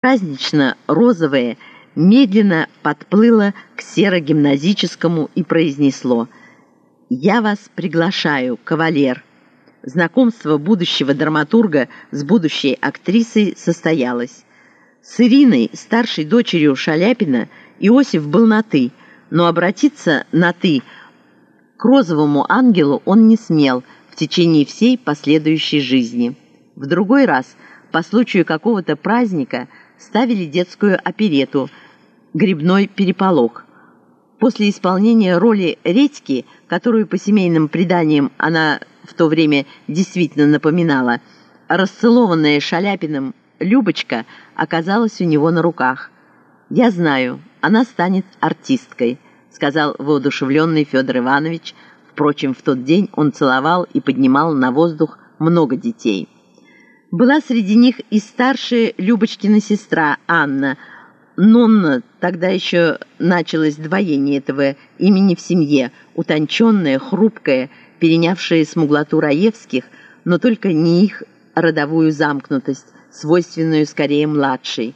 празднично-розовое медленно подплыло к серо-гимназическому и произнесло «Я вас приглашаю, кавалер». Знакомство будущего драматурга с будущей актрисой состоялось. С Ириной, старшей дочерью Шаляпина, Иосиф был на «ты», но обратиться на «ты» к розовому ангелу он не смел в течение всей последующей жизни. В другой раз, по случаю какого-то праздника, ставили детскую оперету «Грибной переполох». После исполнения роли Редьки, которую по семейным преданиям она в то время действительно напоминала, расцелованная Шаляпиным Любочка оказалась у него на руках. «Я знаю, она станет артисткой», — сказал воодушевленный Федор Иванович. Впрочем, в тот день он целовал и поднимал на воздух много детей. Была среди них и старшая Любочкина сестра Анна. Нонна, тогда еще началось двоение этого имени в семье, утонченная, хрупкая, перенявшая смуглоту Раевских, но только не их родовую замкнутость, свойственную скорее младшей.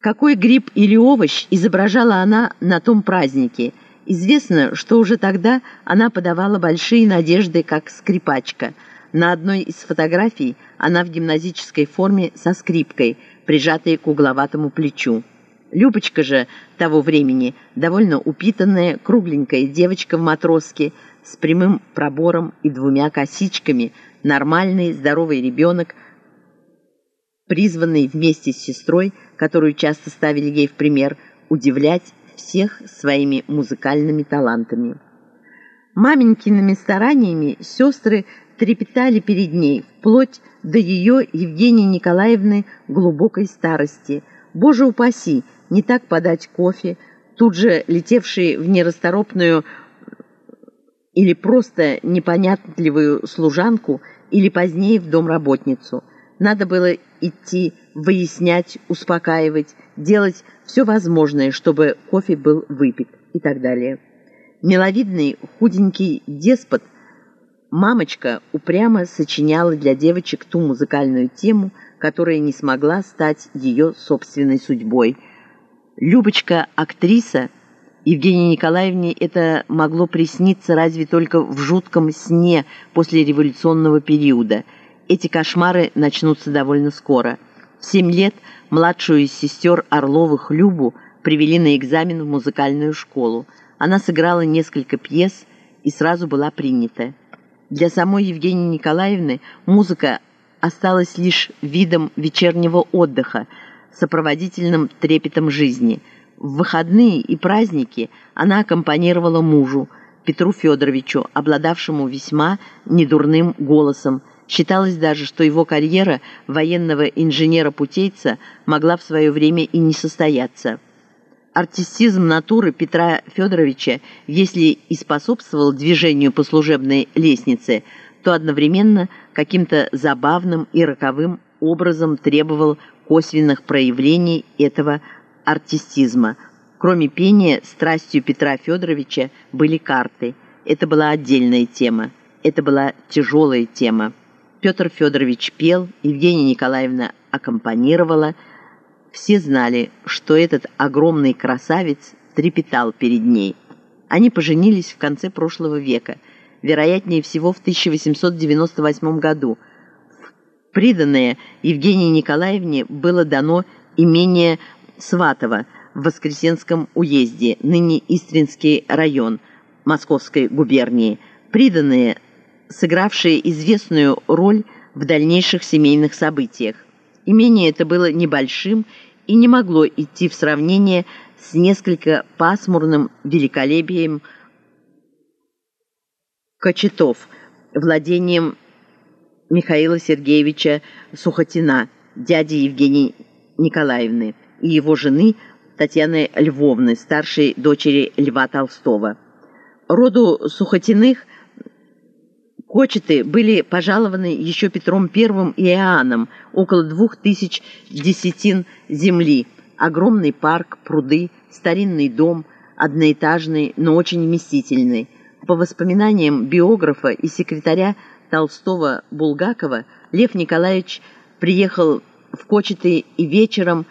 Какой гриб или овощ изображала она на том празднике? Известно, что уже тогда она подавала большие надежды как скрипачка. На одной из фотографий она в гимназической форме со скрипкой, прижатой к угловатому плечу. Любочка же того времени, довольно упитанная, кругленькая девочка в матроске, с прямым пробором и двумя косичками, нормальный, здоровый ребенок, призванный вместе с сестрой, которую часто ставили ей в пример, удивлять всех своими музыкальными талантами. Маменькиными стараниями сестры трепетали перед ней, вплоть до ее Евгении Николаевны глубокой старости. Боже упаси, не так подать кофе, тут же летевшие в нерасторопную или просто непонятливую служанку, или позднее в домработницу. Надо было идти, выяснять, успокаивать, делать все возможное, чтобы кофе был выпит и так далее. Миловидный худенький деспот, мамочка упрямо сочиняла для девочек ту музыкальную тему, которая не смогла стать ее собственной судьбой. Любочка – актриса – Евгении Николаевне это могло присниться разве только в жутком сне после революционного периода. Эти кошмары начнутся довольно скоро. В семь лет младшую из сестер Орловых Любу привели на экзамен в музыкальную школу. Она сыграла несколько пьес и сразу была принята. Для самой Евгении Николаевны музыка осталась лишь видом вечернего отдыха, сопроводительным трепетом жизни – в выходные и праздники она аккомпанировала мужу, Петру Федоровичу, обладавшему весьма недурным голосом. Считалось даже, что его карьера военного инженера-путейца могла в свое время и не состояться. Артистизм натуры Петра Федоровича, если и способствовал движению по служебной лестнице, то одновременно каким-то забавным и роковым образом требовал косвенных проявлений этого артистизма. Кроме пения, страстью Петра Федоровича были карты. Это была отдельная тема. Это была тяжелая тема. Петр Федорович пел, Евгения Николаевна аккомпанировала. Все знали, что этот огромный красавец трепетал перед ней. Они поженились в конце прошлого века, вероятнее всего в 1898 году. Приданное Евгении Николаевне было дано имение Сватово в Воскресенском уезде, ныне Истринский район Московской губернии, приданные, сыгравшие известную роль в дальнейших семейных событиях. Имение это было небольшим и не могло идти в сравнение с несколько пасмурным великолепием Кочетов, владением Михаила Сергеевича Сухотина, дяди Евгении Николаевны и его жены Татьяны Львовны, старшей дочери Льва Толстого. Роду Сухотиных Кочеты были пожалованы еще Петром I и Иоанном, около двух тысяч десятин земли, огромный парк, пруды, старинный дом, одноэтажный, но очень вместительный. По воспоминаниям биографа и секретаря Толстого Булгакова, Лев Николаевич приехал в Кочеты и вечером